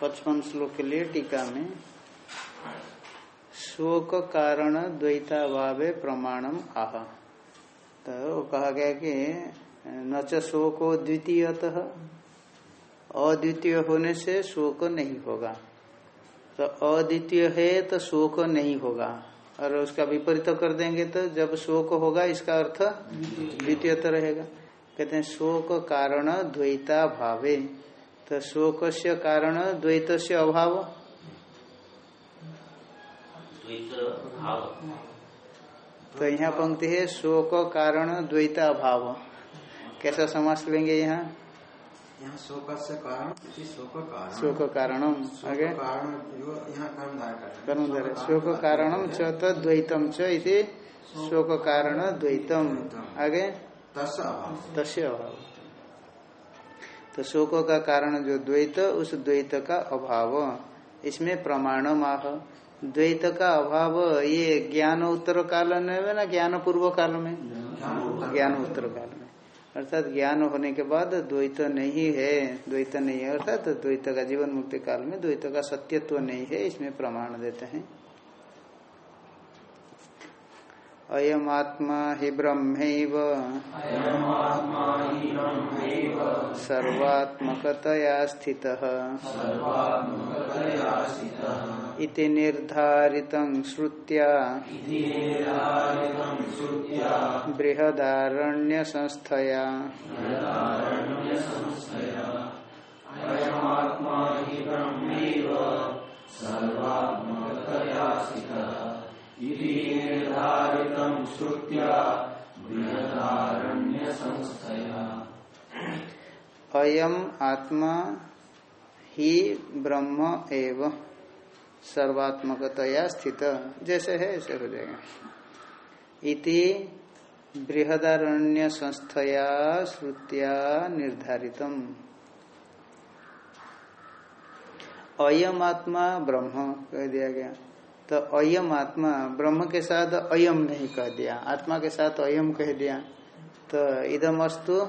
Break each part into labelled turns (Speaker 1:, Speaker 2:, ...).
Speaker 1: पचपन श्लोक के लिए टीका में शोक कारण द्वैताभावे प्रमाणम आह। तो वो कहा गया कि न शोको द्वितीयतः। अद्वितीय होने से शोक नहीं होगा। तो अद्वितीय है तो शोक नहीं होगा। और उसका विपरीत कर देंगे तो जब शोक होगा, इसका अर्थ द्वितीय तो रहेगा। कहते हैं, शोक कारण द्वैता भावे। तो शोक से कारण द्वैत से अभाव तो यहाँ पंक्ति है शोक कारण द्वैता अभाव कैसा समास लेंगे यहाँ?
Speaker 2: यहाँ शोक से कारण शोक कारण।
Speaker 1: शोक कारणम आगे।
Speaker 2: कर्मधार
Speaker 1: शोक कारणम च द्वैतम च इति शोक कारण द्वैतम। आगे।
Speaker 2: तस् अभाव।
Speaker 1: तस्य अभाव। तो शोक का कारण जो द्वैत उस द्वैत का अभाव। इसमें प्रमाणम माह द्वैत का अभाव ये ज्ञान उत्तर काल में ना? ज्ञान पूर्व काल में ज्ञान उत्तर काल में अर्थात ज्ञान होने के बाद द्वैत नहीं है द्वैत नहीं है अर्थात द्वैत का जीवन मुक्ति काल में द्वैत का सत्यत्व नहीं है इसमें प्रमाण देते हैं। अयम आत्मा हि ब्रह्म सर्वात्मकतया स्थितः। इति निर्धारितं श्रुत्या। बृहदारण्यसंस्थया। अयम आत्मा ही ब्रह्म एव। सर्वात्मकतया स्थित। जैसे है ऐसे हो जाएगा। इति बृहदारण्य संस्थया श्रुतिया निर्धारितम। अयम आत्मा ब्रह्म कह दिया गया। तो अयम आत्मा ब्रह्म के साथ अयम नहीं कह दिया। आत्मा के साथ अयम कह दिया। तो इदम अस्तु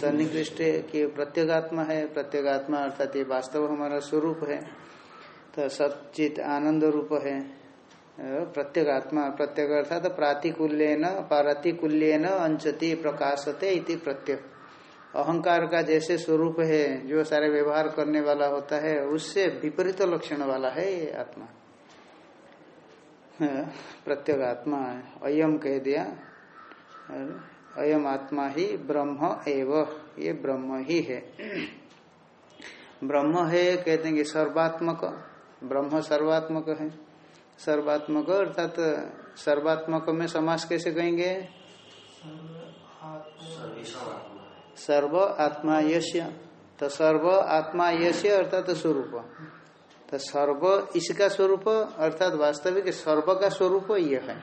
Speaker 1: सन्निकृष्ट की प्रत्येगात्मा है प्रत्येगात्मा अर्थात ये वास्तव हमारा स्वरूप है। तो सचित आनंद रूप है। प्रत्येगात्मा प्रत्येक अर्थात प्रातिकूल्य न पारातिकूल्य न अंचति प्रकाशते इति प्रत्यय। अहंकार का जैसे स्वरूप है, जो सारे व्यवहार करने वाला होता है, उससे विपरीत लक्षण वाला है ये आत्मा। प्रत्येक आत्मा अयम कह दिया। अयम आत्मा ही ब्रह्म एव, ये ब्रह्म ही है। ब्रह्म है, कहते हैं कि सर्वात्मक। ब्रह्म सर्वात्मक है। सर्वात्मक, अर्थात सर्वात्मक में समास कैसे कहेंगे? सर्व आत्मा यश्य तो सर्व आत्मा यश्य अर्थात स्वरूप। तो सर्व इसका स्वरूप, अर्थात वास्तविक सर्व का स्वरूप यह है।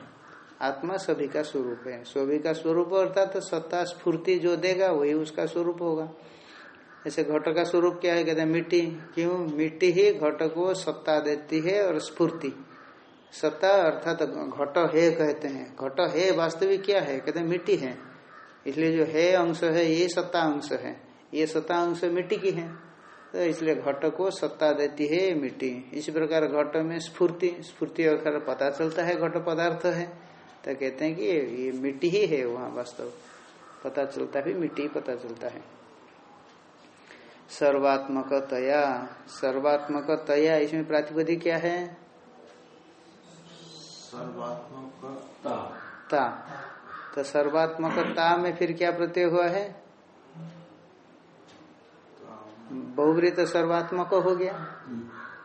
Speaker 1: आत्मा सभी का स्वरूप है। सभी का स्वरूप, अर्थात सत्ता स्फूर्ति जो देगा, वही उसका स्वरूप होगा। ऐसे घट का स्वरूप क्या है? कहते हैं मिट्टी। क्यों? मिट्टी ही घट को सत्ता देती है और स्फूर्ति। सत्ता अर्थात घट है कहते हैं। घट है वास्तविक क्या है? कहते हैं मिट्टी है। इसलिए जो है अंश है, ये सत्ता अंश है। ये सत्ता अंश मिट्टी की है। तो इसलिए घट को सत्ता देती है मिट्टी। इसी प्रकार घट में स्फूर्ति। स्फूर्ति अगर पता चलता है घट पदार्थ है। तो कहते हैं कि ये मिट्टी ही है वहाँ वास्तव। पता चलता है, मिट्टी पता चलता है। सर्वात्मक तया सर्वात्मक तया इसमें प्रातिपदिक क्या है?
Speaker 2: सर्वात्मक
Speaker 1: ता। तो सर्वात्मकता में फिर क्या प्रत्यय हुआ है? बहुवृत सर्वात्मक हो गया।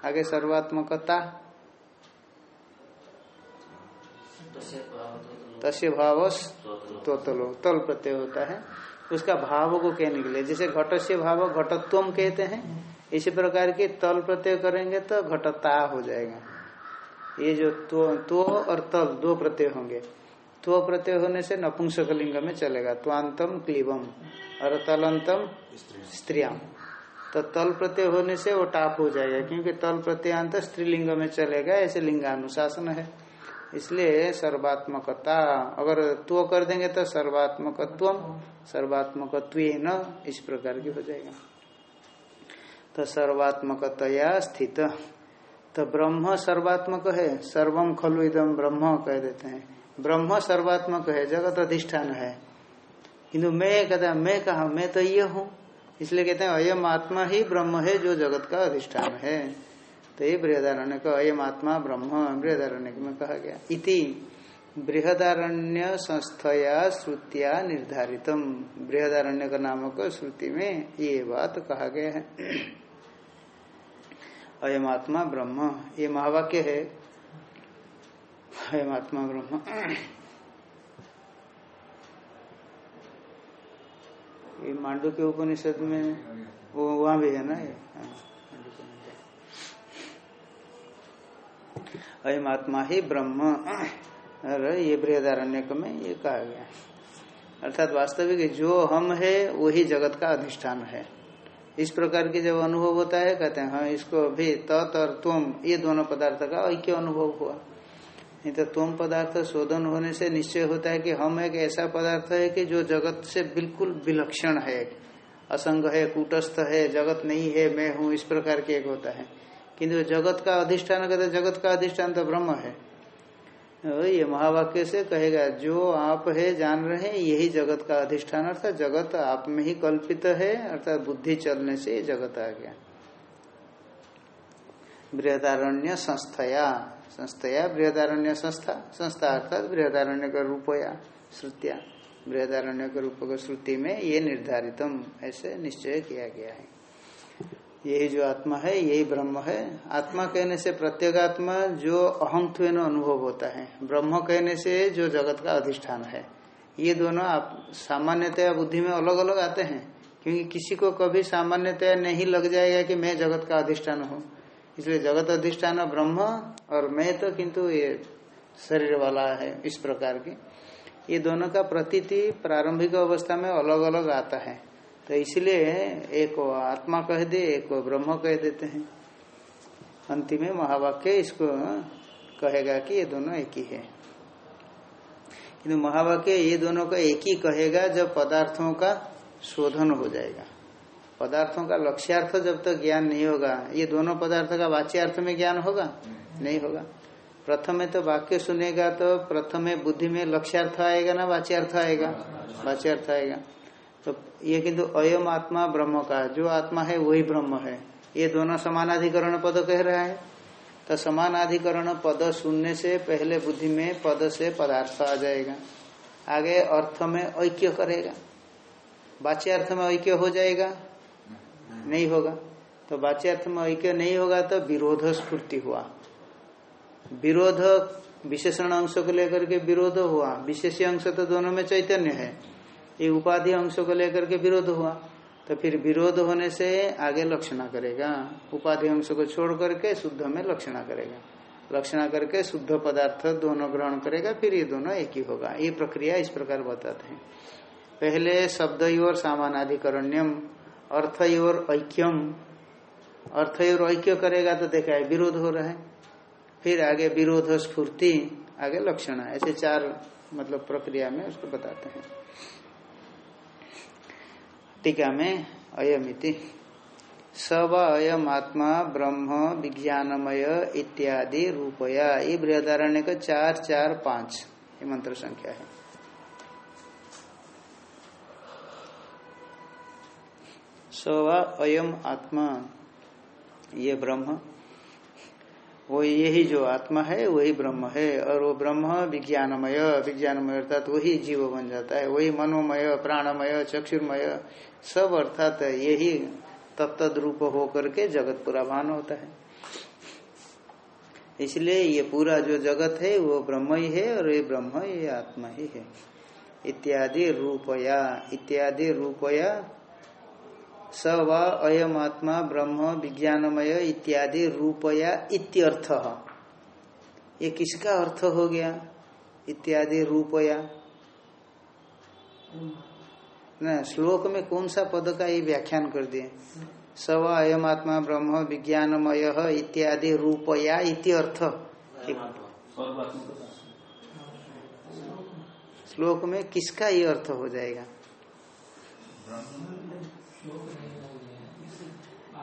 Speaker 1: आगे सर्वात्मकता। तस्य भाव तोतलो। तल प्रत्यय होता है। उसका भाव को कहने के लिए जैसे घट से भाव घटत्व कहते हैं इसी प्रकार की तल प्रत्यय करेंगे तो घटता हो जाएगा। ये जो तो, तो और तल दो प्रत्यय होंगे। त्व प्रत्यय होने से नपुंसक लिंग में चलेगा। त्वांतम क्लीबम और तलंतम स्त्रियाम तो तल प्रत्यय होने से वो टाप हो जाएगा क्योंकि तल प्रत्ययांत स्त्रीलिंग में चलेगा ऐसे लिंगानुशासन है। इसलिए सर्वात्मकता, अगर त्व कर देंगे तो सर्वात्मकत्व सर्वात्मकत्व न इस प्रकार की हो जाएगा। तो सर्वात्मकतया स्थित। तो ब्रह्म सर्वात्मक है सर्वम खलु इदम ब्रह्म कह देते हैं। ब्रह्म सर्वात्मक है, जगत अधिष्ठान है। किंतु मैं कहता मैं कहा, मैं तो ये हूँ। इसलिए कहते हैं, अयम आत्मा ही ब्रह्म है, जो जगत का अधिष्ठान है। तो ये बृहदारण्य का अयम आत्मा ब्रह्म बृहदारण्य में कहा गया। इति बृहदारण्य संस्थया श्रुतिया निर्धारितम। बृहदारण्य का नामक श्रुति में ये बात कहा गया है। अयम आत्मा ब्रह्म, ये महावाक्य है। अयम आत्मा ब्रह्म। ये मांडू के उपनिषद में वो वहाँ भी है ना ये? अयम आत्मा ही ब्रह्म। और ये बृहदारण्य में ये कहा गया अर्थात वास्तविक जो हम है, वही जगत का अधिष्ठान है। इस प्रकार की जब अनुभव होता है, कहते हैं हाँ इसको अभी तत् और तुम, ये दोनों पदार्थ का ऐक्य अनुभव हुआ? नहीं तो तुम पदार्थ शोधन होने से निश्चय होता है कि हम एक ऐसा पदार्थ है कि जो जगत से बिल्कुल विलक्षण है। असंग है, कूटस्थ है, जगत नहीं है, मैं हूँ, इस प्रकार के एक होता है। किंतु जगत का अधिष्ठान, कहते जगत का अधिष्ठान तो ब्रह्म है। ये महावाक्य से कहेगा, जो आप है, जान रहे हैं, यही जगत का अधिष्ठान, अर्थात जगत आप में ही कल्पित है, अर्थात बुद्धि चलने से जगत आ गया। बृहदारण्य संस्थया संस्थया बृहदारण्य संस्था संस्था अर्थात बृहदारण्य का रूपया, श्रुतिया, बृहदारण्य के रूप का श्रुति में ये निर्धारितम, ऐसे निश्चय किया गया है। यही जो आत्मा है, यही ब्रह्म है। आत्मा कहने से प्रत्येगात्मा जो अहम अनुभव होता है, ब्रह्म कहने से जो जगत का अधिष्ठान है। ये दोनों आप सामान्यतया बुद्धि में अलग अलग आते हैं, क्योंकि किसी को कभी सामान्यतया नहीं लग जाएगा कि मैं जगत का अधिष्ठान हूँ। इसलिए जगत अधिष्ठान ब्रह्म और मैं तो किंतु ये शरीर वाला है इस प्रकार की। ये दोनों का प्रतीति प्रारंभिक अवस्था में अलग अलग आता है। तो इसलिए एक आत्मा कह दे, एक ब्रह्म कह देते हैं। अंतिम में महावाक्य इसको कहेगा कि ये दोनों एक ही है। किंतु महावाक्य ये दोनों का एक ही कहेगा जब पदार्थों का शोधन हो जाएगा। पदार्थों का लक्ष्यार्थ जब तक तो ज्ञान नहीं होगा, ये दोनों पदार्थ का वाच्यार्थ में ज्ञान होगा? नहीं होगा। प्रथम तो वाक्य सुनेगा तो प्रथम बुद्धि में लक्ष्यार्थ आएगा ना वाच्यार्थ आएगा? वाच्यार्थ आएगा। तो ये किंतु अयम आत्मा ब्रह्म का, जो आत्मा है वही ब्रह्म है। ये दोनों समानाधिकरण पद कह रहा है। तो समानाधिकरण पद सुनने से पहले बुद्धि में पद से पदार्थ आ जाएगा। आगे अर्थ में ऐक्य करेगा। बाच्यार्थ में ऐक्य हो जाएगा। नहीं होगा। तो बाच्यार्थ में ऐक्य नहीं होगा तो विरोध स्फूर्ति हुआ। विरोध विशेषण अंश को लेकर के विरोध हुआ। विशेष अंश तो दोनों में चैतन्य है। ये उपाधि अंशों को लेकर के विरोध हुआ तो फिर विरोध होने से आगे लक्षणा करेगा। उपाधि अंश को छोड़ करके शुद्ध में लक्षणा करेगा। लक्षणा करके शुद्ध पदार्थ दोनों ग्रहण करेगा, फिर ये दोनों एक ही होगा। ये प्रक्रिया इस प्रकार बताते हैं। पहले शब्द और सामानाधिकरण्यम, अर्थ और ऐक्यम। अर्थ और ऐक्य करेगा तो देखा है विरोध हो रहा है। फिर आगे विरोध स्फूर्ति, आगे लक्षण। ऐसे चार मतलब प्रक्रिया में उसको बताते हैं। टीका में अयमिति। सब अयम आत्मा ब्रह्म विज्ञानमय इत्यादि रूपया। ये बृहदारण्य का चार चार, पाँच। ये मंत्र संख्या है। सवा अयम आत्मा, ये ब्रह्म। वो यही जो आत्मा है, वही ब्रह्म है। और वो ब्रह्म विज्ञानमय विज्ञानमय अर्थात वही जीव बन जाता है। वही मनोमय, प्राणमय, चक्षुर्मय सब अर्थात यही तत्त रूप होकर के जगत पूरा भान होता है। इसलिए ये पूरा जो जगत है, वो ब्रह्म ही है और ये ब्रह्म, ये आत्मा ही। है इत्यादि रूपया इत्यादि रूपया स व अयम आत्मा, ब्रह्म, विज्ञानमय, इत्यादि रूपया इत्यर्थ। ये किसका अर्थ हो गया? इत्यादि रूपया। श्लोक में कौन सा पद का ये व्याख्यान कर दिए? सव अयम आत्मा, ब्रह्म, विज्ञानमय इत्यादि रूपया इति अर्थ। श्लोक में किसका ये अर्थ हो जाएगा?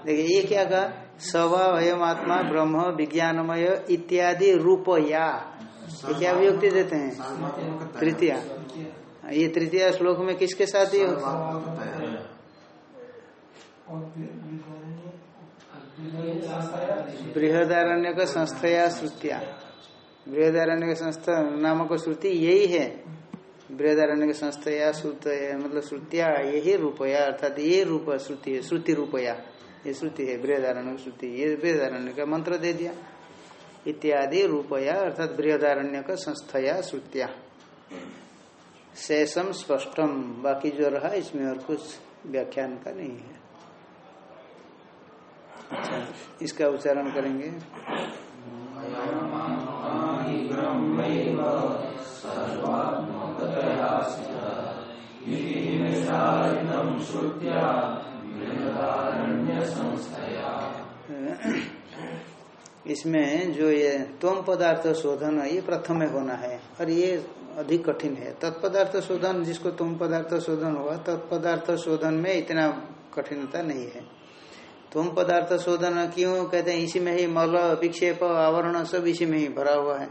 Speaker 1: देखिए, ये क्या कहा? सवा अयम आत्मा, ब्रह्म, विज्ञानमय इत्यादि रूपया। ये क्या अभियुक्ति देते हैं? तृतीया। ये तृतीय श्लोक में किसके साथ ये होता है? बृहदारण्य का संस्थया श्रुतिया। बृहदारण्य का संस्था नामक श्रुति यही है। बृहदारण्य का संस्थया श्रुत मतलब श्रुतिया, यही रूपया, अर्थात ये रूप श्रुति है, श्रुति रूपया। ये श्रुति है, बृहदारण्य श्रुति। ये बृहदारण्य का मंत्र दे दिया। इत्यादि रूपया, अर्थात बृहदारण्य का संस्थया श्रुतिया। शेषम स्पष्टम। बाकी जो रहा, इसमें और कुछ व्याख्यान का नहीं है। अच्छा इसका उच्चारण करेंगे। इसमें जो ये त्वम पदार्थ शोधन, ये प्रथम में होना है, और ये अधिक कठिन है। तत्पदार्थ शोधन, जिसको तुम पदार्थ शोधन हुआ तत्पदार्थ शोधन में इतना कठिनता नहीं है। तुम पदार्थ शोधन क्यों? कहते हैं, इसी में ही मल, विक्षेप, आवरण सब इसी में ही भरा हुआ है।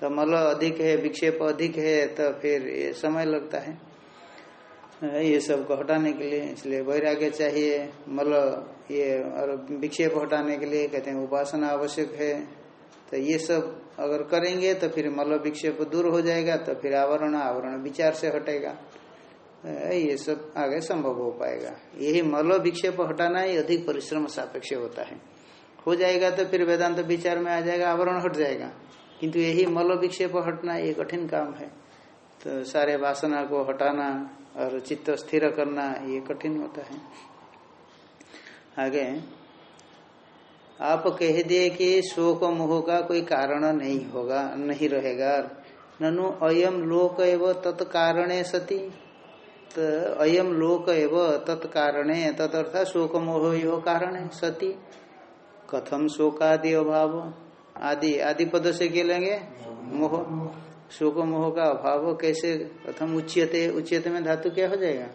Speaker 1: तो मल अधिक है, विक्षेप अधिक है तो फिर ये समय लगता है। ये सबको हटाने के लिए, इसलिए वैराग्य चाहिए। मल, ये और विक्षेप हटाने के लिए कहते हैं, उपासना आवश्यक है। तो ये सब अगर करेंगे तो फिर मल विक्षेप दूर हो जाएगा तो फिर आवरण आवरण विचार से हटेगा। ये सब आगे संभव हो पाएगा। यही मल विक्षेप हटाना ही अधिक परिश्रम सापेक्ष होता है। हो जाएगा तो फिर वेदांत तो विचार में आ जाएगा, आवरण हट जाएगा। किंतु यही मल विक्षेप हटना ये कठिन काम है। तो सारे वासना को हटाना और चित्त स्थिर करना ये कठिन होता है। आगे आप कह दिए कि शोक मोह का कोई कारण नहीं होगा, नहीं रहेगा। ननु अयम लोक एव तत्कारणे सती। तो अयम लोक एव तत्कारणे तदर्थ शोक मोह यो कारण सती। कथम शोकादि अभाव। आदि आदि पद से क्या लेंगे, मोह। शोक मोह का अभाव कैसे? कथम उच्यते उच्यते में धातु क्या हो जाएगा?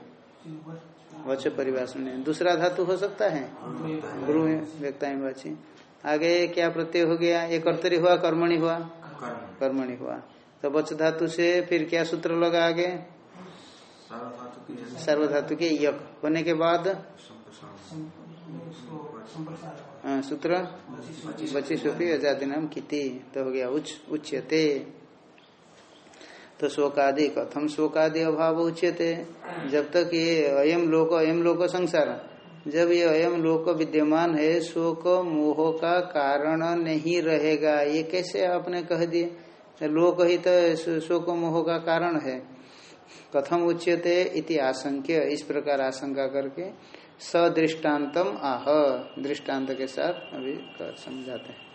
Speaker 1: वच परिभाषण दूसरा धातु हो सकता है? गुरु व्यक्ता वाची। आगे क्या प्रत्यय हो गया? ये कर्तरी हुआ कर्मणि हुआ?
Speaker 2: कर्म
Speaker 1: कर्मणि हुआ। तो वच धातु से फिर क्या सूत्र लगा आगे?
Speaker 2: सर्वधातु की
Speaker 1: यक। होने के बाद? हाँ, सूत्र? बची सोपी आज़ादी नाम किति। तो हो गया उच्च उच्यते। तो शोकादि कथम शोकादि अभाव उच्यते। जब तक ये अयम लोक अयम लोक संसार। जब ये अयम लोक विद्यमान है, शोक मोह का कारण नहीं रहेगा। ये कैसे आपने कह दिए? लोक ही तो शोक मोह का कारण है। कथम उच्यते इति आशंक्य, इस प्रकार आशंका करके सदृष्टान्तम आह दृष्टांत के साथ अभी समझाते हैं।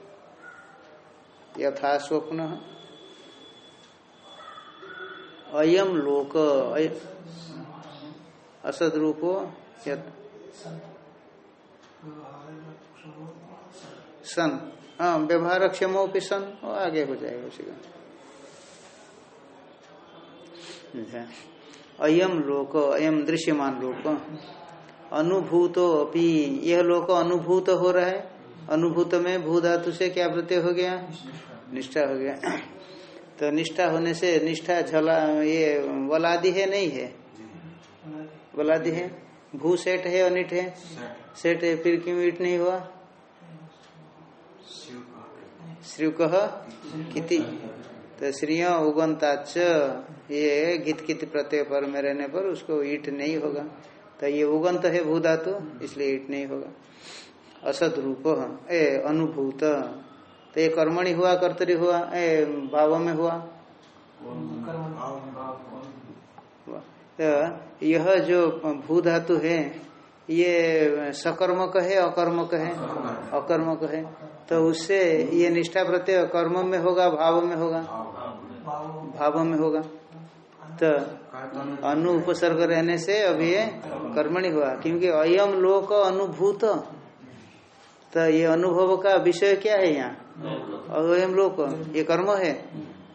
Speaker 1: यथा स्वप्न। अयम लोक असद्रूपो यत्। सन। हाँ व्यवहार क्षमो भी सन। और आगे हो जाएगा उसी का। अच्छा। अयम लोक अयम दृश्यमान लोक। अनुभूतो अपि यह लोक अनुभूत हो रहा है। अनुभूत में भू धातु से क्या प्रत्यय हो गया? निष्ठा हो गया। तो निष्ठा होने से निष्ठा, झला, ये वलादि है, नहीं है? वलादि है। भू सेठ है, अनिट है? सेठ है, फिर क्यों ईट नहीं हुआ? श्री कह किति। तो श्रीय उगंताच ये गीत कित प्रत्यय पर में रहने पर उसको ईट नहीं होगा। तो ये उगंत है भू धातु इसलिए ईट नहीं होगा। असद रूप ए, अनुभूत। तो ये कर्मणि हुआ, कर्तरी हुआ, ए, भाव में हुआ। तो यह जो भू धातु है, ये सकर्मक है, अकर्मक है? अकर्मक है। तो उससे ये निष्ठा प्रत्यय कर्म में होगा, भाव में होगा? भाव में होगा। तो अनु उपसर्ग रहने से अभी ये कर्मणि हुआ, क्योंकि अयम लोक अनुभूत। तो ये अनुभव का विषय क्या है यहाँ? अयम लोक ये कर्म है।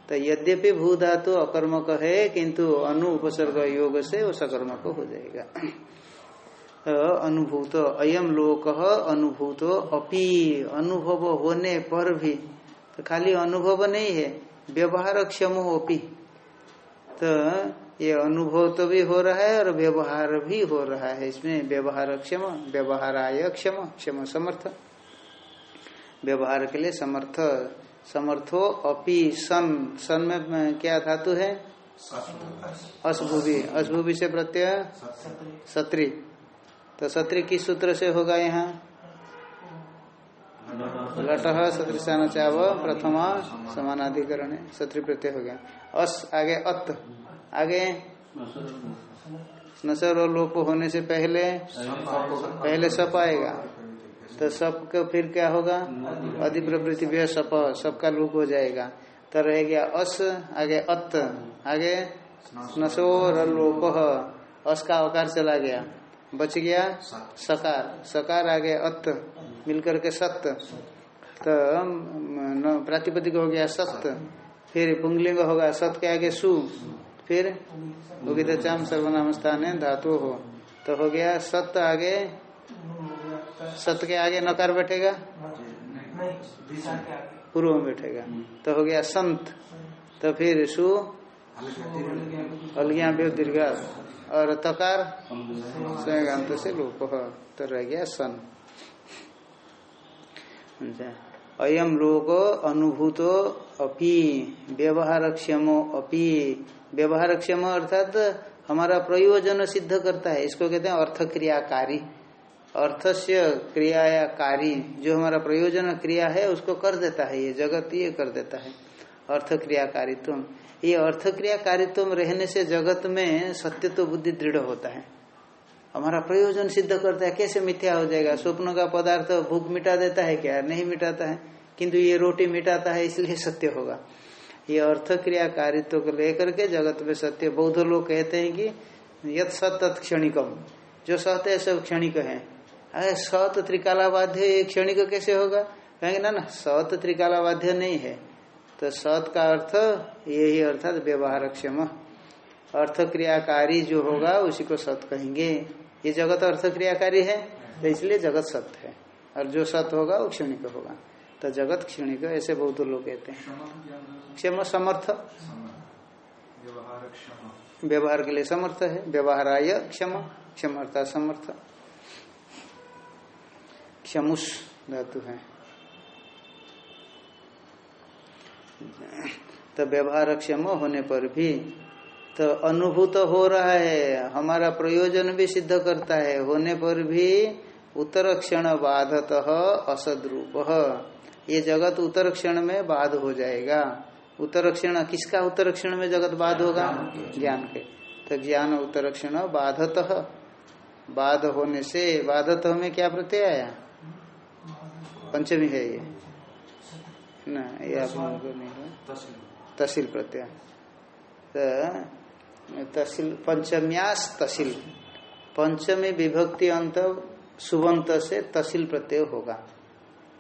Speaker 1: तो यद्यपि भू धातु अकर्मक है, किंतु अनु उपसर्ग योग से वो सकर्मक हो जाएगा। तो अनुभूत अयम लोक अनुभूत, अपि अनुभव होने पर भी तो खाली अनुभव नहीं है, व्यवहार क्षम अपि। तो ये अनुभव तो भी हो रहा है और व्यवहार भी हो रहा है। इसमें व्यवहार क्षम व्यवहार आय क्षम क्षम समर्थ। व्यवहार के लिए समर्थ, समर्थो अपि सन। सन में क्या धातु है? असभूवि असभूवि से प्रत्यय? सत्री। तो सत्री किस सूत्र से होगा यहाँ? लट सदृशान चाव प्रथम समानाधिकरण। है सत्री प्रत्यय हो गया। अस आगे अत। आगे। नसर और लोप होने से पहले पहले सप आएगा। तो सप का फिर क्या होगा? अधिप्रवृत्ति व्यय सप, सबका लूप हो जाएगा। तो रह गया अस, आगे अत, आगे नसोर लोप। अस का अकार चला गया। बच गया सकार। सकार, आगे अत, मिलकर के सत्य तो प्रातिपदिक हो गया सत्य फिर पुंगलिंग होगा, सत के आगे सु। फिर उगित चाम सर्वनाम स्थान है धातु हो। तो हो गया सत्य आगे। सत्य के आगे नकार बैठेगा? पूर्व में बैठेगा। तो हो गया संत। तो फिर सु? अलगिया दीर्घ और तकार? से लोप। तो रह गया सन। अच्छा। अयम लोक अनुभूतो अपि अपि। व्यवहार क्षम अर्थात हमारा प्रयोजन सिद्ध करता है। इसको कहते हैं अर्थ क्रियाकारी अर्थ से क्रिया या कारी जो हमारा प्रयोजन क्रिया है, उसको कर देता है। ये जगत ये कर देता है। अर्थ क्रियाकारित्व ये अर्थ क्रियाकारित्व रहने से जगत में सत्य तो बुद्धि दृढ़ होता है। हमारा प्रयोजन सिद्ध करता है, कैसे मिथ्या हो जाएगा? स्वप्न का पदार्थ भूख मिटा देता है क्या? नहीं मिटाता है। किंतु ये रोटी मिटाता है, इसलिए सत्य होगा। ये अर्थ क्रिया क्रियाकारित्व को लेकर के जगत में सत्य, बौद्ध लोग कहते हैं कि यथ सत तत् क्षणिकम। जो सत्य है, सब क्षणिक है। अरे, सत त्रिकाला बाध्य ये क्षणिक कैसे होगा? कहेंगे, ना ना, सत त्रिकाला बाध्य नहीं है। तो सत का अर्थ, यही अर्थात व्यवहार क्षम। अर्थ क्रियाकारी जो होगा, उसी को सत कहेंगे। ये जगत अर्थ क्रियाकारी है तो इसलिए जगत सत्य है। और जो सत्य होगा वो क्षणिक होगा। तो जगत क्षणिक ऐसे बहुत लोग कहते हैं।
Speaker 3: क्षमा
Speaker 1: समर्थ।
Speaker 3: व्यवहार
Speaker 1: के लिए समर्थ है। व्यवहार आय क्षम। क्षमता समर्थ। क्षमुष धातु है। तो व्यवहार क्षम होने पर भी तो अनुभूत हो रहा है हमारा प्रयोजन भी सिद्ध करता है। होने पर भी उत्तर क्षण बाधत असद्रूप। ये जगत उत्तर क्षण में बाध हो जाएगा। उत्तर क्षण किसका उत्तर क्षण में जगत बाध होगा? ज्ञान के तो ज्ञान उत्तर क्षण बाधत। बाध होने से बाधत में क्या प्रत्यय आया? पंचमी है ये। ना ये आप लोगों को नहीं है? तहसील प्रत्यय। तो तहसील, पंचम्यास तहसील। पंचमी विभक्ति अंत, सुबंत से तहसील प्रत्यय होगा।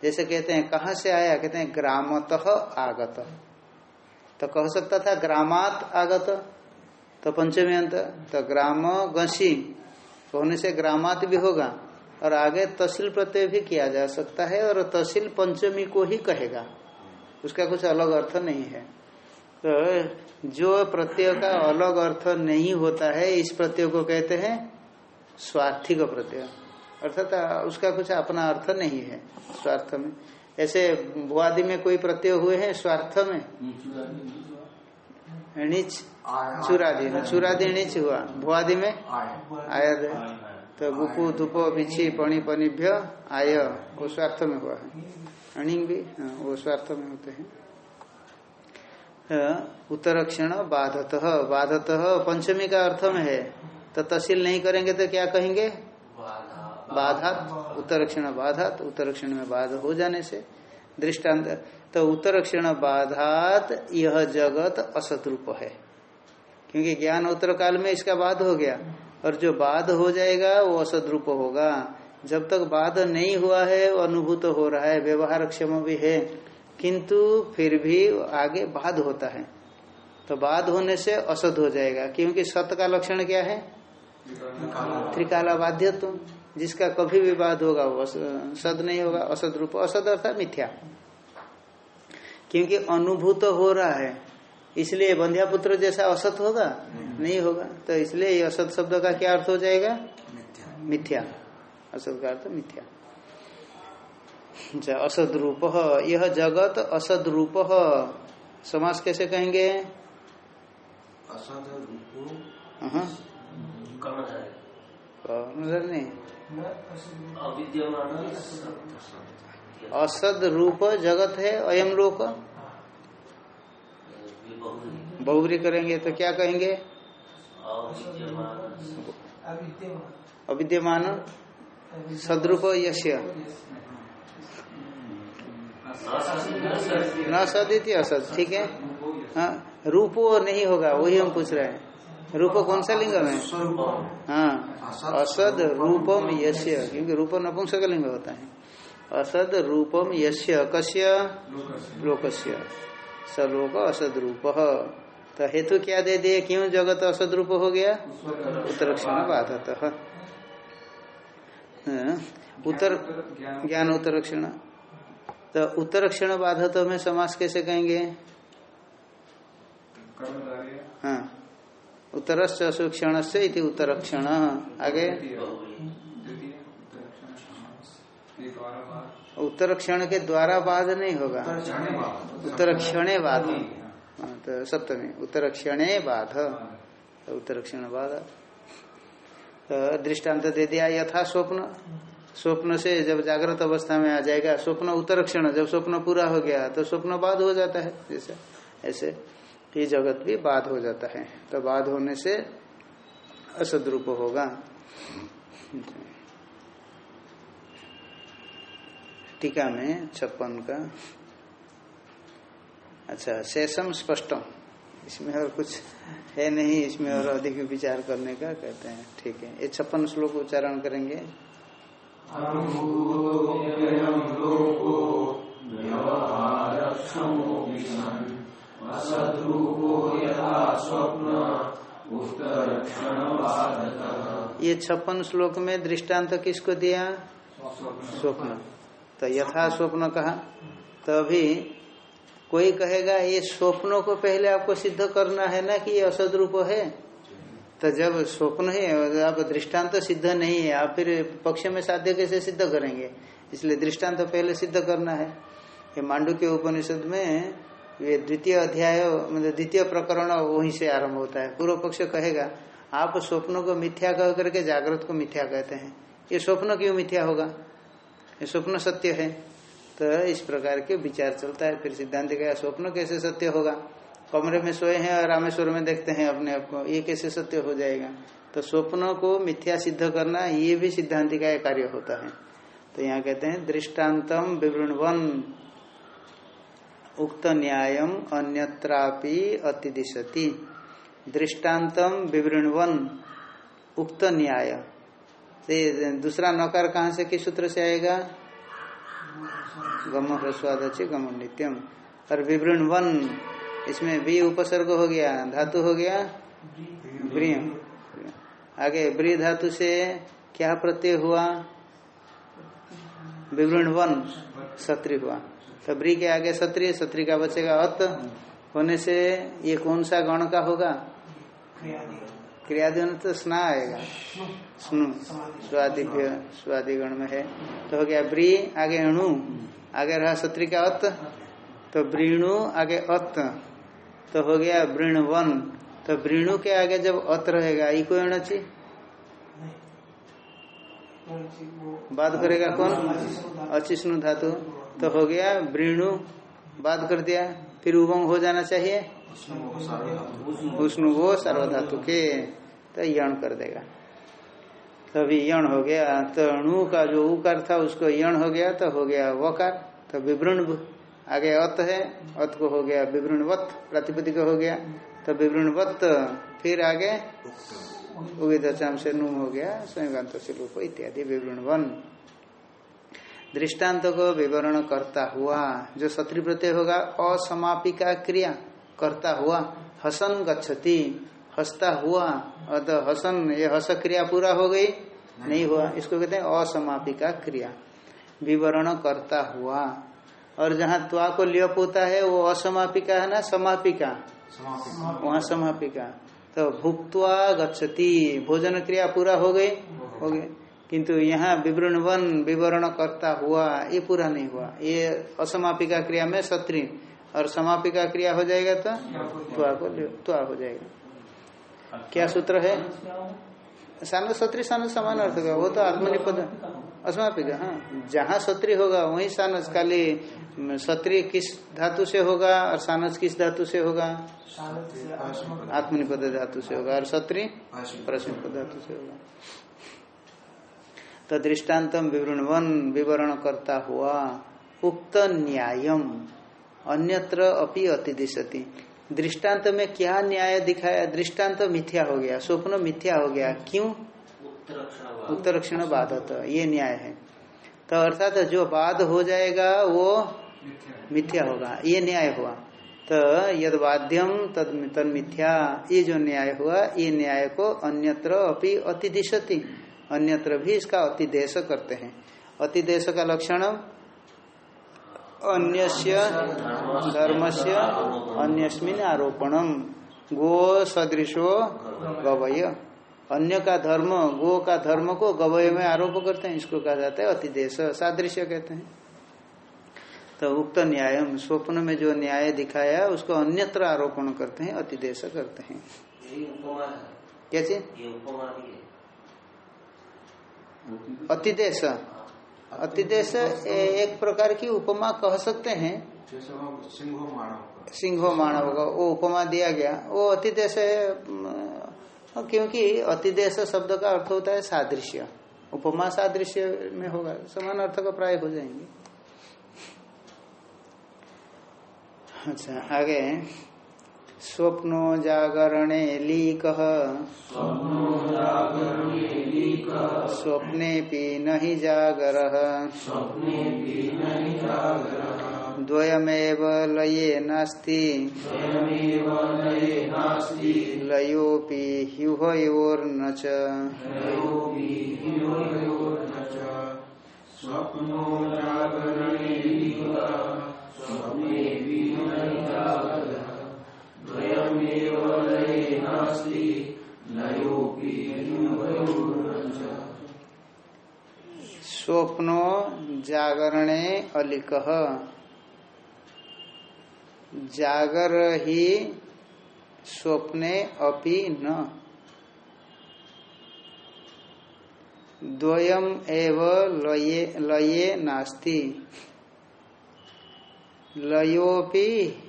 Speaker 1: जैसे कहते हैं, कहाँ से आया? कहते हैं, ग्रामत आगत। तो कह सकता था, ग्रामात आगत। तो पंचमी अंत तो ग्राम गसी होने से ग्रामात भी होगा, और आगे तहसील प्रत्यय भी किया जा सकता है, और तहसील पंचमी को ही कहेगा। उसका कुछ अलग अर्थ नहीं है। तो जो प्रत्यय का अलग अर्थ नहीं होता है इस प्रत्यय को कहते हैं स्वार्थिक प्रत्यय। अर्थात उसका कुछ अपना अर्थ नहीं है स्वार्थ में। ऐसे भुआदि में कोई प्रत्यय हुए हैं स्वार्थ में? नीच। चुरादि चुरादि नीच हुआ। भुआदि में? आया तो गुपु धुप बिछी पणि पनिभ्य आय। वो स्वार्थ में हुआ है। अणिंग भी हाँ, वो स्वार्थ में होते हैं। उत्तरक्षण बाधत। बाधत पंचमी का अर्थ में है। तो तहसील नहीं करेंगे तो क्या कहेंगे? बाधात। उत्तरक्षण बाधात। उत्तरक्षण में बाध हो जाने से दृष्टांत। तो उत्तरक्षण बाधात यह जगत असत रूप है। क्योंकि ज्ञान उत्तर काल में इसका बाध हो गया। और जो बाध हो जाएगा, वो असद रूप होगा। जब तक बाध नहीं हुआ है, वो अनुभूत हो रहा है। व्यवहार क्षम भी है। किंतु फिर भी आगे बाध होता है। तो बाध होने से असद हो जाएगा क्योंकि सत का लक्षण क्या है? त्रिकाला बाध्य तुम जिसका कभी भी बाध होगा वो सद नहीं होगा असद रूप। असद अर्थात मिथ्या। क्योंकि अनुभूत हो रहा है इसलिए बंध्या पुत्र जैसा असत होगा? नहीं नहीं होगा। तो इसलिए ये असत शब्द का क्या अर्थ हो जाएगा? मिथ्या। असत का अर्थ मिथ्या। अच्छा, असद रूप यह जगत असद रूप समास कैसे कहेंगे?
Speaker 2: असद रूपो
Speaker 1: हाँ। असद रूप जगत है अयम लोक। बहुरी करेंगे तो क्या कहेंगे? अविद्यमान सदरूप यश्य न सदित असद ठीक है? हाँ रूप नहीं होगा वही हम पूछ रहे हैं। रूप कौन सा लिंग में? हाँ असद रूपम यश्य क्योंकि रूप नपुंसक लिंग होता है। असद रूपम यश्य कश्य लोकस्य। सलोक असद रूप। तो हेतु क्या दे दिए? क्यों जगत असद रूप हो गया? उत्तरक्षण बाधत हाँ, उत्तर ज्ञान उत्तरक्षण तो उत्तरक्षण बाधत में समास कैसे कहेंगे? हाँ। उत्तरश्च सुक्षण से इति उत्तरक्षण आगे? उत्तर क्षण के द्वारा बाद नहीं होगा। उत्तर क्षणे बाध हाँ, तो सप्तमी। उत्तर क्षणे बाध तो उत्तर क्षण बाध तो दृष्टांत दे दिया यथा स्वप्न। स्वप्न से जब जागृत अवस्था में आ जाएगा, स्वप्न उत्तर क्षण, जब स्वप्न पूरा हो गया तो स्वप्न बाद हो जाता है, जैसे, ऐसे ये जगत भी बाद हो जाता है तो बाद होने से असदरूप होगा। टीका में छप्पन का अच्छा शेषम स्पष्टम, इसमें और कुछ है नहीं, इसमें और अधिक विचार करने का, कहते हैं, ठीक है, ये छप्पन श्लोक उच्चारण करेंगे। ये छप्पन श्लोक में दृष्टांत तो किसको दिया? स्वप्न। तो यथा स्वप्न कहा। तो कोई कहेगा, ये स्वप्नों को पहले आपको सिद्ध करना है ना कि ये असद रूप है? तो जब स्वप्न है आप दृष्टांत तो सिद्ध नहीं है, आप फिर पक्ष में साध्य कैसे सिद्ध करेंगे? इसलिए दृष्टांत तो पहले सिद्ध करना है। ये मांडू के उपनिषद में ये द्वितीय अध्याय मतलब द्वितीय प्रकरण वहीं से आरंभ होता है। पूर्व पक्ष कहेगा, आप स्वप्नों को मिथ्या कह करके जागृत को मिथ्या कहते हैं। ये स्वप्न क्यों मिथ्या होगा? ये स्वप्न सत्य है। तो इस प्रकार के विचार चलता है। फिर सिद्धांत का स्वप्न कैसे सत्य होगा? कमरे में सोए हैं और रामेश्वर में देखते हैं अपने आप को। ये कैसे सत्य हो जाएगा? तो स्वप्न को मिथ्या सिद्ध करना, ये भी सिद्धांति का कार्य होता है। तो यहाँ कहते हैं दृष्टान्तम विवृणवन, उक्त न्यायम अन्यत्रापि अतिदिशति। दृष्टान्तम विवृणवन, उक्त न्याय। दूसरा नकार कहाँ से, किस सूत्र से आएगा? गम ह्रस्वाद गम नित्यम और विवृण वन इसमें बी उपसर्ग हो गया, धातु हो गया ब्रिय आगे ब्री धातु से क्या प्रत्यय हुआ? विवरण वन, सत्री हुआ। तो ब्री के आगे सत्री सत्री का बचेगा अत। होने से ये कौन सा गण का होगा? क्रियादि तो स्ना आएगा। स्नु, स्वादिभ्य स्वादि गण में है। तो हो गया ब्री आगे अणु। आगे रहा सत्री का अत। तो ब्रीणु, आगे अत। तो हो गया वृण वन। तो वृणु के आगे जब अत रहेगा, ई कोई बात करेगा कौन? अचिष्णु धातु। तो हो गया वृणु, बात कर दिया। फिर उबंग हो जाना चाहिए? उष्णु वो सर्वधातु के। तो यण कर देगा। तभी यण हो गया। तो अणु का जो उकार था, उसको यण हो गया। तो हो गया वकार। तो विवृण। आगे अत है, अत को हो गया विवरण विवृणवत प्रातिपदिक हो गया। तो विवृणवत, फिर आगे उगिदचाम से नुम हो गया, संयुगांत से रूप इत्यादि विवरण वन दृष्टांत को विवरण करता हुआ, जो शत्रु प्रत्यय होगा, असमापिका क्रिया, करता हुआ, हसन गच्छति, हंसता हुआ अद हसन, ये हस क्रिया पूरा हो गई, नहीं हुआ, इसको कहते हैं असमापिका क्रिया। विवरण करता हुआ। और जहाँ त्वा को लियप होता है वो असमापिका है ना? समापिका। वहाँ समापिका। तो भुक्तवा गच्छति। भोजन क्रिया पूरा हो गई? हो गई। किंतु यहाँ विवरण वन विवरण करता हुआ ये पूरा नहीं हुआ। ये असमापिका क्रिया में सत्री और समापिका क्रिया हो जाएगा तो त्वा को त्वा हो जाएगा। क्या सूत्र है? सान सत्री सान समान अर्थ का वो तो आत्मनिपद। असमापिका हाँ जहाँ सत्री होगा वही सानस खाली सत्री किस धातु से होगा और सानस किस धातु से होगा? आत्मनिपद धातु से होगा और सत्री प्रश्न धातु से होगा। तो दृष्टान्तम विवरण वन विवरण करता हुआ उक्त न्यायम अन्यत्र अपि अतिदिशति। दृष्टांत में क्या न्याय दिखाया? दृष्टांत मिथ्या हो गया स्वप्न मिथ्या हो गया क्यों? उत्तरक्षण बाधत ये न्याय है। तो अर्थात जो बाध हो जाएगा वो मिथ्या होगा ये न्याय हुआ। तो यद वाद्यम तद तद मिथ्या ये जो न्याय हुआ ये न्याय को अन्यत्र अपि अतिदिशति। अन्यत्र भी इसका अतिदेश करते हैं। अतिदेश का लक्षण? अन्यस्य धर्मस्य अन्यस्मिन आरोपणम गो सदृशो गवय अन्य का धर्म गो का धर्म को गवय में आरोप करते हैं इसको कहा जाता है अतिदेश सादृश्य कहते हैं। तो उक्त न्याय स्वप्न में जो न्याय दिखाया उसको अन्यत्र आरोपण करते हैं अतिदेश करते हैं। क्या चीज़? अतिदेश। अतिदेश एक प्रकार की उपमा कह सकते हैं। सिंहो मानव का वो उपमा दिया गया। वो अतिदेश है क्योंकि अतिदेश शब्द का अर्थ होता है सादृश्य। उपमा सादृश्य में होगा समान अर्थ का प्राय हो जाएँगे। अच्छा आगे। स्वप्नो जागरणे लीक। स्वप्ने नहीं जागर। द्वयमेव लये नास्ति। लयोपि ह्युहयोर्न च।
Speaker 3: स्वप्नो जागरणे स्वप्ने
Speaker 1: स्वप्नो जागरणे अलिक। जागर ही स्वप्ने अपि न। द्वयम एव लये लये नास्ति। लयोपि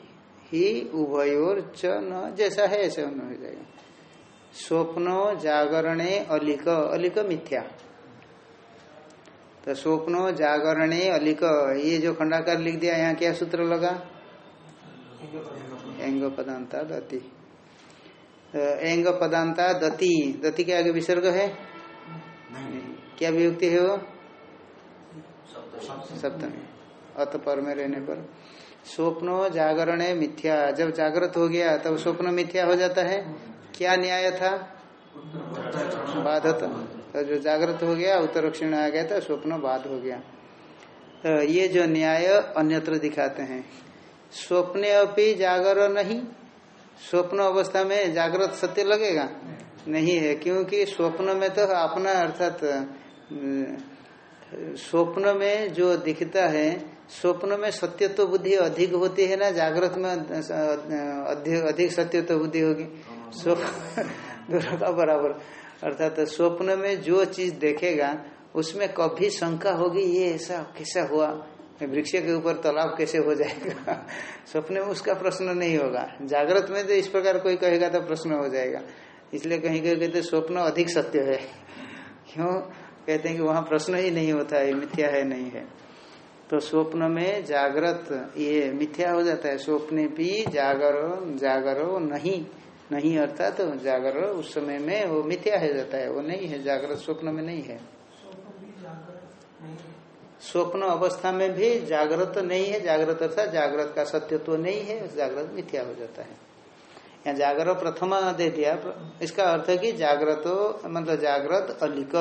Speaker 1: ही उभयोर च न। जैसा है, ऐसे हो जाएगा। स्वप्नो जागरणे अलिक अलिक मिथ्या। तो स्वप्नो जागरणे अलिक ये जो खंडाकार लिख दिया, यहाँ क्या सूत्र लगा? एंग पदांता दति। एंग पदांता दति। दति के आगे विसर्ग है? नहीं। क्या वियुक्ति है वो? सप्तमी। अत पर में रहने पर। स्वप्नो जागरण मिथ्या। जब जागृत हो गया तब स्वप्न मिथ्या हो जाता है। क्या न्याय था? बाधत। तो जो जागृत हो गया उत्तर क्षण आ गया तो स्वप्न बाध हो गया। तो ये जो न्याय अन्यत्र दिखाते हैं। स्वप्ने अपनी जागर नहीं। स्वप्न अवस्था में जागृत सत्य लगेगा। नहीं है, क्योंकि स्वप्न में तो अपना अर्थात स्वप्न में जो दिखता है, स्वप्न में सत्यत्व बुद्धि अधिक होती है ना, जागृत में अधिक सत्यत्व बुद्धि होगी। स्वप्न का बराबर। अर्थात स्वप्न में जो चीज़ देखेगा, उसमें कभी शंका होगी, ये ऐसा कैसा हुआ? वृक्ष के ऊपर तालाब कैसे हो जाएगा? स्वप्न में उसका प्रश्न नहीं होगा। जागृत में तो इस प्रकार कोई कहेगा तो प्रश्न हो जाएगा। इसलिए कहीं कहीं कहते स्वप्न अधिक सत्य है। क्यों? कहते हैं कि वहाँ प्रश्न ही नहीं होता है मिथ्या है, नहीं है। तो स्वप्न में जागृत, ये मिथ्या हो जाता है। स्वप्न भी जागरो जागरो नहीं। नहीं अर्थात तो जागर उस समय में वो मिथ्या है जाता है। वो नहीं है, जागृत स्वप्न में नहीं है। स्वप्न अवस्था में भी जागृत तो नहीं है जागृत अर्थात जागृत का सत्य तो नहीं है जागृत मिथ्या हो जाता है। यहाँ जागर प्रथम दे दिया इसका अर्थ है कि जागृत मतलब जागृत अलिक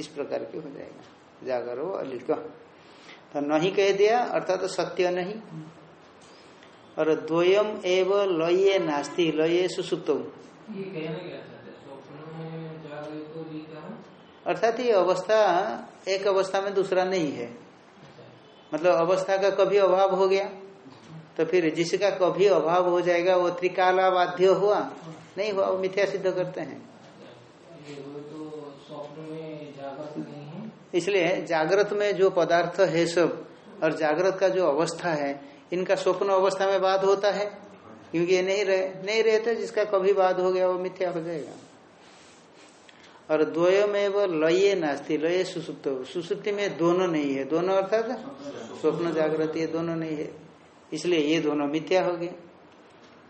Speaker 1: इस प्रकार के हो जाएगा। जागरो अलिक तो नहीं कह दिया अर्थात तो सत्य नहीं। और द्वयम एव लये नास्ती लये सुसुप्त अर्थात ये अवस्था एक अवस्था में दूसरा नहीं है। मतलब अवस्था का कभी अभाव हो गया तो फिर जिसका कभी अभाव हो जाएगा, वो त्रिकाला बाध्य हुआ। नहीं हुआ, वो मिथ्या सिद्ध करते हैं। इसलिए जागृत में जो पदार्थ है सब, और जागृत का जो अवस्था है, इनका स्वप्न अवस्था में बाध होता है, क्योंकि ये नहीं रहे, नहीं रहते तो जिसका कभी बाध हो गया, वो मिथ्या हो जाएगा। और द्वय में वो लये नास्ती, लये सुसुप्त। सुसुप्ति में दोनों नहीं है। दोनों अर्थात स्वप्न जागृति ये दोनों नहीं है। इसलिए ये दोनों मिथ्या हो गए।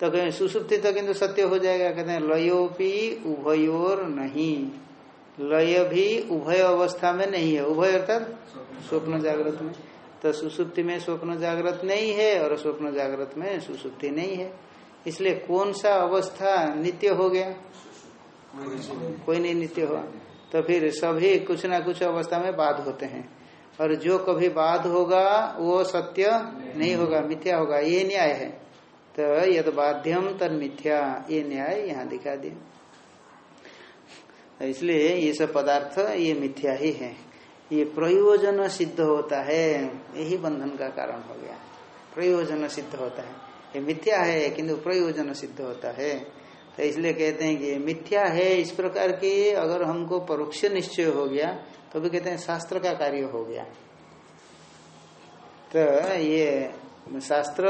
Speaker 1: तो कहें, सुसुप्ति तो किन्तु सत्य हो जाएगा। कहते हैं, लयोपी उभयोर नहीं। लय भी उभय अवस्था में नहीं है। उभय अर्थात स्वप्न जागृत में। तो सुसुप्ति में स्वप्न जागृत नहीं है और स्वप्न जागृत में सुसुप्ति नहीं है। इसलिए कौन सा अवस्था नित्य हो गया? कोई नहीं नित्य हुआ तो फिर सभी कुछ ना कुछ अवस्था में बाध होते हैं। और जो कभी बाध होगा, वो सत्य नहीं होगा, मिथ्या होगा। ये न्याय है। तो यद बाध्यम तन मिथ्या, ये न्याय यहाँ दिखा दिया। इसलिए ये सब पदार्थ, ये मिथ्या ही है। ये प्रयोजन सिद्ध होता है। यही बंधन का कारण हो गया। प्रयोजन सिद्ध होता है। ये मिथ्या है, किंतु प्रयोजन सिद्ध होता है। तो इसलिए कहते हैं कि मिथ्या है इस प्रकार की, अगर हमको परोक्ष निश्चय हो गया तो भी कहते हैं शास्त्र का कार्य हो गया। तो ये शास्त्र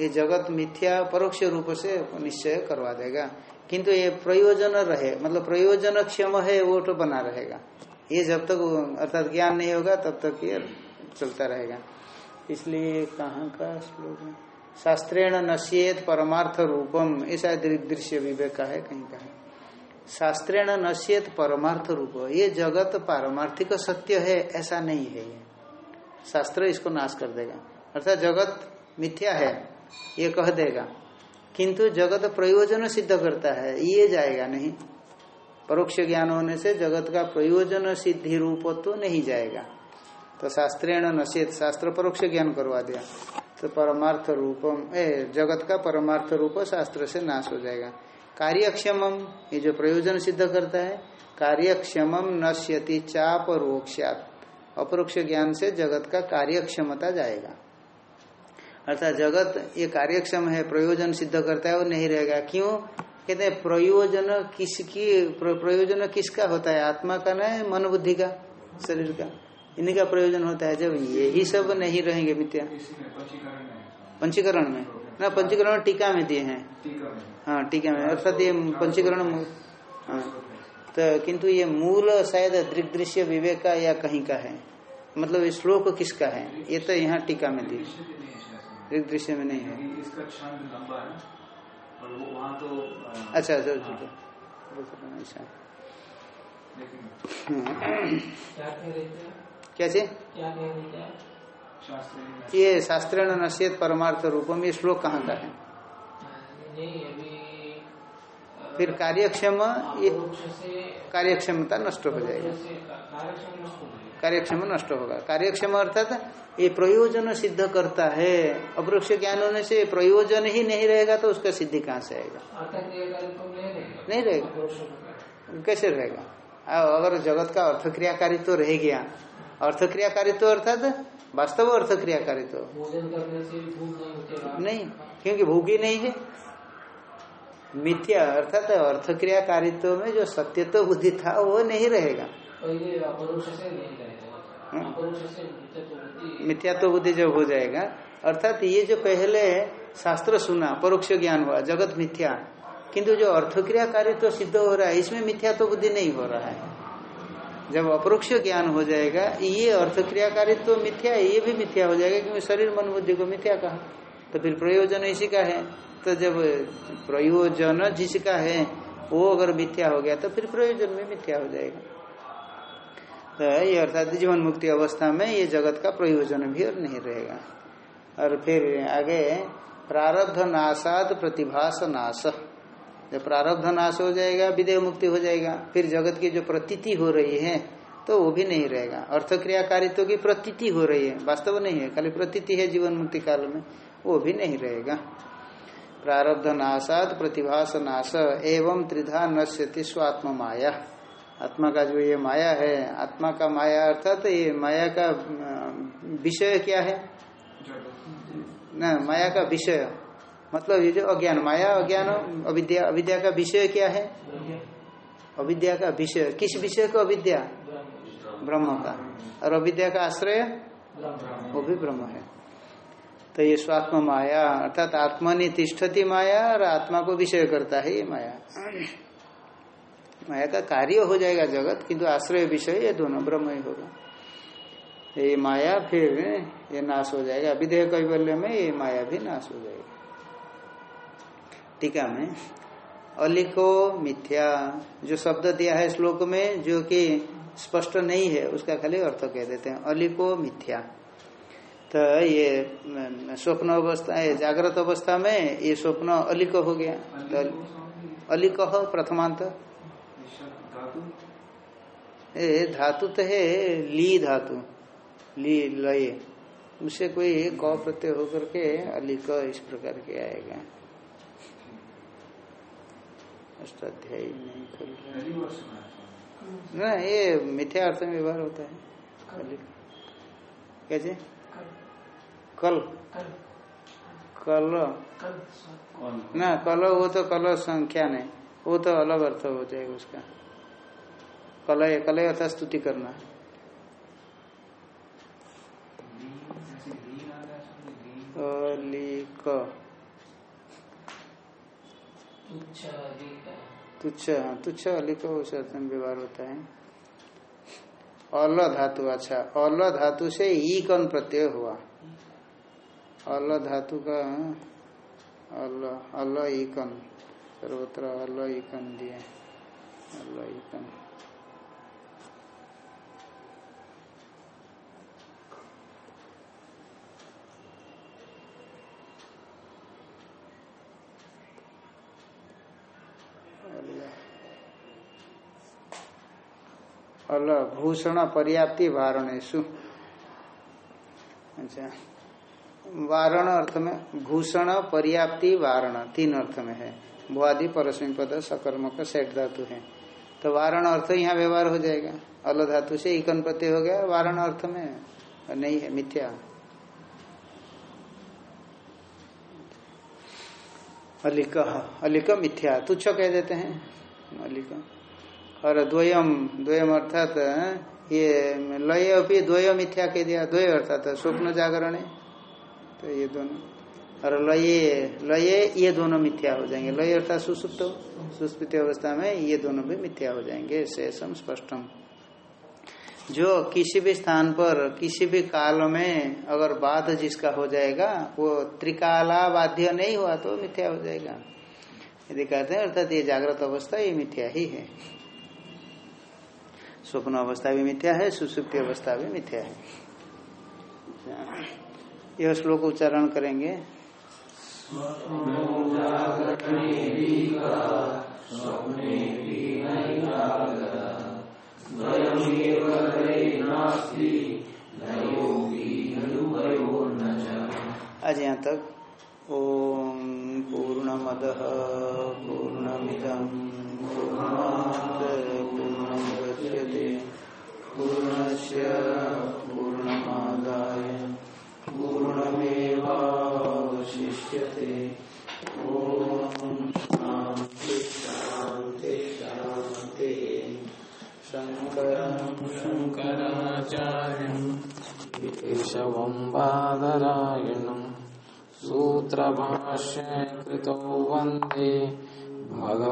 Speaker 1: ये जगत मिथ्या परोक्ष रूप से निश्चय करवा देगा। किंतु ये प्रयोजन रहे मतलब प्रयोजन क्षम है, वो तो बना रहेगा। ये जब तक अर्थात ज्ञान नहीं होगा, तब तक ये चलता रहेगा। इसलिए कहाँ का श्लोक है? शास्त्रेण नश्येत परमार्थ रूपम ऐसा दृश्य विवेक का है कहीं का है शास्त्रेण नश्येत परमार्थ रूप ये जगत पारमार्थिक सत्य है, ऐसा नहीं है ये। शास्त्र इसको नाश कर देगा। अर्थात जगत मिथ्या है, ये कह देगा। किंतु जगत प्रयोजन सिद्ध करता है, ये जाएगा नहीं। परोक्ष ज्ञान होने से जगत का प्रयोजन सिद्धि रूप तो नहीं जाएगा। तो शास्त्रेण नशेत शास्त्र परोक्ष ज्ञान करवा दिया। तो परमार्थ रूपम, ए, जगत का परमार्थ रूप शास्त्र से नाश हो जाएगा। कार्यक्षम ये जो प्रयोजन सिद्ध करता है कार्यक्षम नश्यति चाप रोक्षात अपरोक्ष ज्ञान से जगत का कार्यक्षमता जाएगा। अर्थात जगत, ये कार्यक्षम है, प्रयोजन सिद्ध करता है, वो नहीं रहेगा। क्यों? कहते हैं, प्रयोजन किसकी प्रयोजन किसका होता है? आत्मा का ना मन बुद्धि का, शरीर का। इन्हीं का प्रयोजन होता है जब यही सब नहीं रहेंगे मित्या पंचीकरण में। ना पंचीकरण टीका में दिए हैं। हाँ टीका में। अर्थात ये पंचीकरण हाँ। तो किंतु ये मूल शायद दृग्दृश्य विवेक का या कहीं का है। मतलब ये श्लोक किसका है? ये तो यहाँ टीका में दी दृग्दृश्य में नहीं है।
Speaker 3: है
Speaker 1: अच्छा अच्छा ठीक है। अच्छा। क्या ये शास्त्र नश्यत परमार्थ रूपम, ये श्लोक कहाँ का है? फिर कार्यक्षम, ये कार्यक्षमता नष्ट हो जाएगा।
Speaker 4: कार्यक्षम नष्ट
Speaker 1: होगा। कार्यक्षम अर्थात ये प्रयोजन सिद्ध करता है। अपरोक्ष ज्ञान होने से प्रयोजन ही नहीं रहेगा तो उसका सिद्धि कहाँ से आएगा?
Speaker 4: तो नहीं रहेगा।
Speaker 1: कैसे रहेगा? अगर जगत का अर्थक्रियाकारित्व रह गया अर्थक्रियाकारित्व अर्थात वास्तव अर्थक्रियाकारित्व।
Speaker 4: भोजन करने नहीं
Speaker 1: क्योंकि भूख ही नहीं है। मिथ्या अर्थात अर्थ अर्थक्रियाकारित्व में जो सत्यत्व बुद्धि था वो नहीं रहेगा।
Speaker 4: से नित्य तो बुद्धि
Speaker 1: मिथ्यात्व बुद्धि जब हो जाएगा अर्थात ये जो पहले शास्त्र सुना परोक्ष ज्ञान हुआ जगत मिथ्या किंतु जो अर्थक्रियाकारित्व सिद्ध हो रहा है इसमें मिथ्यात्व बुद्धि नहीं हो रहा है। जब अपरोक्ष ज्ञान हो जाएगा, ये अर्थक्रियाकारित्व मिथ्या ये भी मिथ्या हो जाएगा क्योंकि शरीर मन बुद्धि को मिथ्या कहा। तो फिर प्रयोजन इसी का है। तो जब प्रयोजन जिसका है, वो अगर मिथ्या हो गया तो फिर प्रयोजन में मिथ्या हो जाएगा। तो ये अर्थात जीवन मुक्ति अवस्था में ये जगत का प्रयोजन भी और नहीं रहेगा। और फिर आगे, प्रारब्ध नाशाद प्रतिभास नाश जब प्रारब्ध नाश हो जाएगा विदेह मुक्ति हो जाएगा फिर जगत की जो प्रतीति हो रही है तो वो भी नहीं रहेगा। अर्थ अर्थक्रियाकारित्व की प्रतीति हो रही है वास्तव नहीं है खाली प्रतीति है जीवन मुक्ति काल में वो भी नहीं रहेगा। प्रारब्ध नाशात प्रतिभास नाश एवं त्रिधा नश्यति स्वात्म माया। आत्मा का जो ये माया है आत्मा का माया अर्थात तो ये माया का विषय क्या है? न माया का विषय। मतलब ये जो अज्ञान, माया अज्ञान, अविद्या अविद्या का विषय क्या है? अविद्या का विषय। किस विषय का अविद्या? ब्रह्म का। और अविद्या का आश्रय? वो भी ब्रह्म है। तो ये स्वात्म माया, अर्थात आत्मनि तिष्ठति माया और आत्मा को विषय करता है ये माया। माया का कार्य हो जाएगा जगत, किंतु आश्रय विषय ये दोनों ब्रह्म ही होगा। ये माया फिर ये नाश हो जाएगा। विधेय कैबल्य में ये माया भी नाश हो जाएगा। टीका में अलिको मिथ्या, जो शब्द दिया है श्लोक में, जो कि स्पष्ट नहीं है, उसका खाली अर्थ कह देते हैं। अलिको मिथ्या। तो ये स्वप्न अवस्था, ये जागृत अवस्था में ये स्वप्न अलिक हो गया। तो अलिक प्रथमांत। ये धातु तो है ली धातु। ली, लय। उसे कोई क प्रत्यय होकर के अलिक इस प्रकार के आएगा। अष्टाध्यायी नहीं है। ना ये मिथ्या अर्थ में व्यवहार होता है। अलिक कैसे? कल। कल। ना कल वो तो कल संख्या नहीं। वो तो अलग अर्थ हो जाएगा उसका। कलय कलय अर्थात स्तुति करना।
Speaker 3: ऐसे लीन आ गया शब्द लीन
Speaker 1: अलिक
Speaker 4: तुच्छ
Speaker 1: तुच्छ हाँ, अलिक व्यवहार होता है। अल धातु अच्छा अल धातु से ई कन प्रत्यय हुआ? अल धातु का अल अल ईकन सर्वत्र अल ईकन दिए अल ईकन अल भूषण पर्याप्ति वारणेशु अच्छा। वारण अर्थ में, भूषण पर्याप्ति वारण, तीन अर्थ में है। भुआदि परस्मी पद सकर्म का सेठ धातु है। तो वारण अर्थ यहाँ व्यवहार हो जाएगा। अल धातु से इकन प्रत्यय हो गया, वारण अर्थ में नहीं है, मिथ्या। अलिक अलिक मिथ्या, तुच्छ कह देते हैं। अलिक। और द्वयम द्वयम अर्थात, ये लय अभी द्वय मिथ्या कह दिया, द्वय अर्थात, स्वप्न जागरण है तो ये दोनों। और लय लय, ये दोनों मिथ्या हो जाएँगे। लय अर्थात सुसुप्त, सुस्पित अवस्था में ये दोनों भी मिथ्या हो जाएँगे, शेषम स्पष्टम। जो किसी भी स्थान पर, किसी भी काल में अगर बाध जिसका हो जाएगा, वो त्रिकाला बाध्य नहीं हुआ तो मिथ्या हो जाएगा। यदि कहते हैं, अर्थात ये जागृत अवस्था, ये मिथ्या ही है। स्वप्न अवस्था भी मिथ्या है, सुसुप्ति अवस्था भी मिथ्या है। यह श्लोक उच्चारण करेंगे। आज यहाँ तक। ओम पूर्णमद पूर्णमिदम पूर्णात पूर्णमुदच्यते पूर्णस्य पूर्णमादाय। पूर्णमेवावशिष्यते। ओम शांति शांति शांति शंकरं
Speaker 5: शङ्कराचार्यम्। केशवं बादरायणम्। सूत्रभाष्ये कृतौ भगव